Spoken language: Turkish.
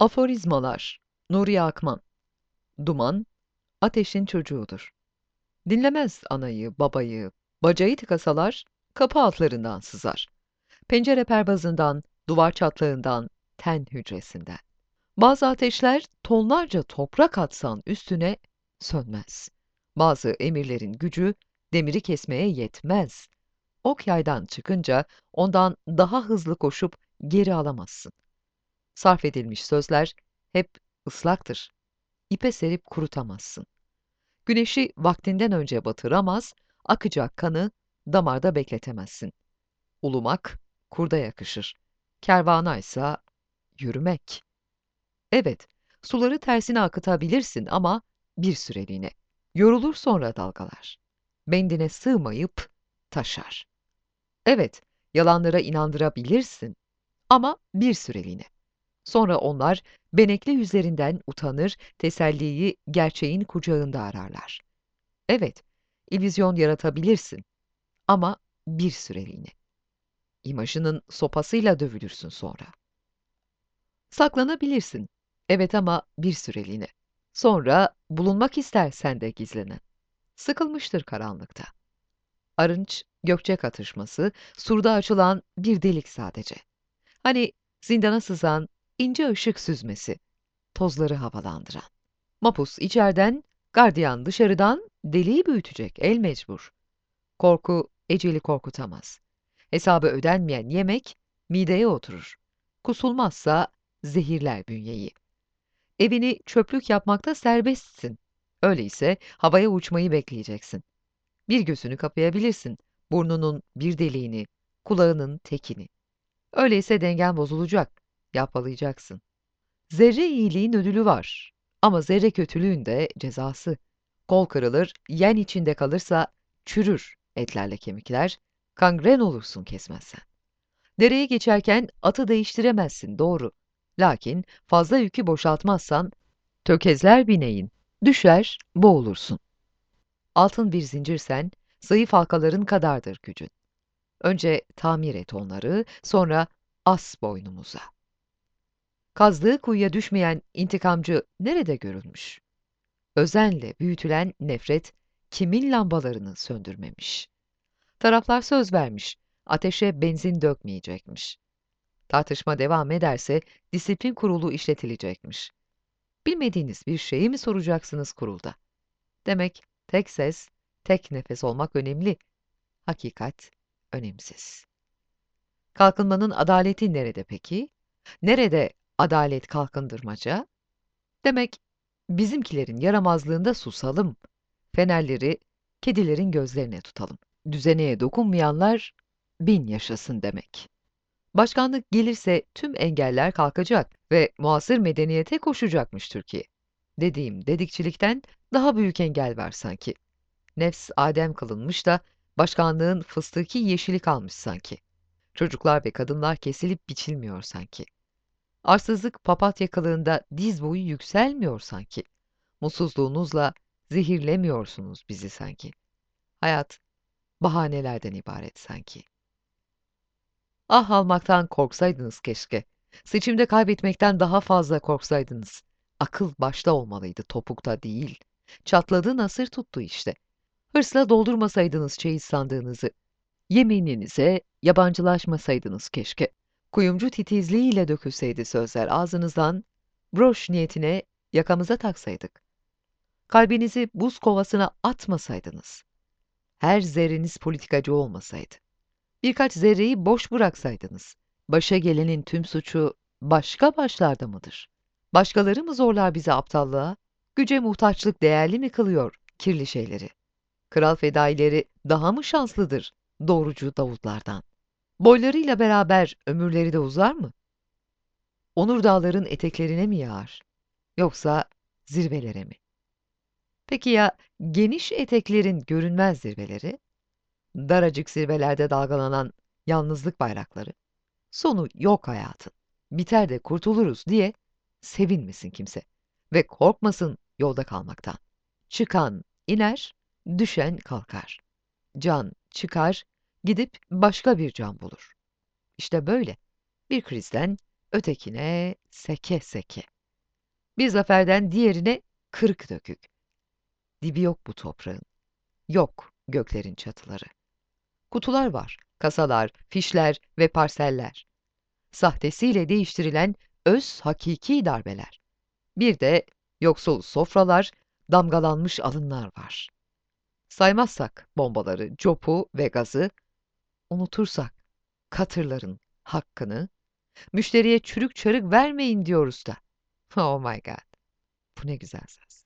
Aforizmalar Nuri Akman Duman, ateşin çocuğudur. Dinlemez anayı, babayı, bacayı tıkasalar, kapı altlarından sızar. Pencere pervazından, duvar çatlağından, ten hücresinden. Bazı ateşler tonlarca toprak atsan üstüne sönmez. Bazı emirlerin gücü demiri kesmeye yetmez. Ok yaydan çıkınca ondan daha hızlı koşup geri alamazsın. Sarf edilmiş sözler hep ıslaktır. İpe serip kurutamazsın. Güneşi vaktinden önce batıramaz, akacak kanı damarda bekletemezsin. Ulumak kurda yakışır. Kervana ise yürümek. Evet, suları tersine akıtabilirsin ama bir süreliğine. Yorulur sonra dalgalar. Bendine sığmayıp taşar. Evet, yalanlara inandırabilirsin ama bir süreliğine. Sonra onlar benekli yüzlerinden utanır, teselliyi gerçeğin kucağında ararlar. Evet, illüzyon yaratabilirsin ama bir süreliğine. İmajının sopasıyla dövülürsün sonra. Saklanabilirsin. Evet ama bir süreliğine. Sonra bulunmak istersen de gizlenen. Sıkılmıştır karanlıkta. Arınç, gökçe katışması, surda açılan bir delik sadece. Hani zindana sızan ince ışık süzmesi, tozları havalandıran. Mapus içeriden, gardiyan dışarıdan deliği büyütecek el mecbur. Korku eceli korkutamaz. Hesabı ödenmeyen yemek mideye oturur. Kusulmazsa zehirler bünyeyi. Evini çöplük yapmakta serbestsin. Öyleyse havaya uçmayı bekleyeceksin. Bir gözünü kapayabilirsin, burnunun bir deliğini, kulağının tekini. Öyleyse dengen bozulacak, yapalayacaksın. Zerre iyiliğin ödülü var ama zerre kötülüğün de cezası. Kol kırılır, yen içinde kalırsa çürür etlerle kemikler, kangren olursun kesmezsen. Dereye geçerken atı değiştiremezsin, doğru. Lakin fazla yükü boşaltmazsan, tökezler bineğin, düşer, boğulursun. Altın bir zincirsen, zayıf halkaların kadardır gücün. Önce tamir et onları, sonra as boynumuza. Kazdığı kuyuya düşmeyen intikamcı nerede görülmüş? Özenle büyütülen nefret, kimin lambalarını söndürmemiş? Taraflar söz vermiş, ateşe benzin dökmeyecekmiş. Tartışma devam ederse disiplin kurulu işletilecekmiş. Bilmediğiniz bir şeyi mi soracaksınız kurulda? Demek tek ses, tek nefes olmak önemli. Hakikat önemsiz. Kalkınmanın adaleti nerede peki? Nerede adalet kalkındırmaca? Demek bizimkilerin yaramazlığında susalım. Fenerleri kedilerin gözlerine tutalım. Düzeneye dokunmayanlar bin yaşasın demek. Başkanlık gelirse tüm engeller kalkacak ve muasır medeniyete koşacakmış Türkiye. Dediğim dedikçilikten daha büyük engel var sanki. Nefs Adem kılınmış da başkanlığın fıstıki yeşili kalmış sanki. Çocuklar ve kadınlar kesilip biçilmiyor sanki. Arsızlık papatya kılığında diz boyu yükselmiyor sanki. Mutsuzluğunuzla zehirlemiyorsunuz bizi sanki. Hayat bahanelerden ibaret sanki. Ah almaktan korksaydınız keşke. Seçimde kaybetmekten daha fazla korksaydınız. Akıl başta olmalıydı, topukta değil. Çatladı nasır tuttu işte. Hırsla doldurmasaydınız çeyiz sandığınızı. Yemininize yabancılaşmasaydınız keşke. Kuyumcu titizliğiyle dökülseydi sözler ağzınızdan, broş niyetine yakamıza taksaydık. Kalbinizi buz kovasına atmasaydınız. Her zerreniz politikacı olmasaydı. Birkaç zerreyi boş bıraksaydınız. Başa gelenin tüm suçu başka başlarda mıdır? Başkaları mı zorlar bizi aptallığa? Güce muhtaçlık değerli mi kılıyor kirli şeyleri? Kral fedaileri daha mı şanslıdır doğrucu Davutlardan? Boylarıyla beraber ömürleri de uzar mı? Onur dağların eteklerine mi yağar? Yoksa zirvelere mi? Peki ya geniş eteklerin görünmez zirveleri? Daracık zirvelerde dalgalanan yalnızlık bayrakları? Sonu yok hayatın. Biter de kurtuluruz diye sevinmesin kimse. Ve korkmasın yolda kalmaktan. Çıkan iner, düşen kalkar. Can çıkar, gidip başka bir can bulur. İşte böyle. Bir krizden ötekine seke seke. Bir zaferden diğerine kırık dökük. Dibi yok bu toprağın. Yok göklerin çatıları. Kutular var, kasalar, fişler ve parseller. Sahtesiyle değiştirilen öz hakiki darbeler. Bir de yoksul sofralar, damgalanmış alınlar var. Saymazsak bombaları, copu ve gazı, unutursak katırların hakkını, müşteriye çürük çarık vermeyin diyoruz da. Oh my god, bu ne güzel söz.